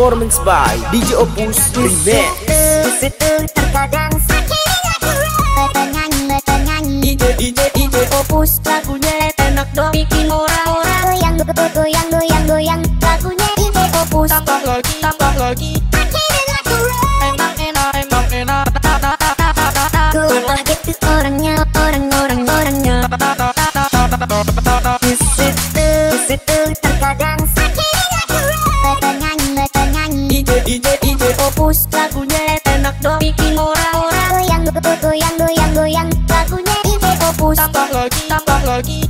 performance by DJ Opus Remix Terkadang DJ lagunya enak dong orang-orang goyang goyang goyang lagunya DJ Opus tambah lagi tambah lagi orangnya orang-orangnya. Terkadang goyang goyang goyang lagunya itu opus. Tambah lagi tambah lagi.